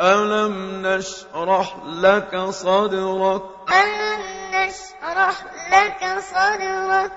أَلَمْ نَشْرَحْ لَكَ صَدْرَكَ أَلَمْ نَشْرَحْ لَكَ صَدْرَكَ